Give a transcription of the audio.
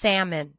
salmon.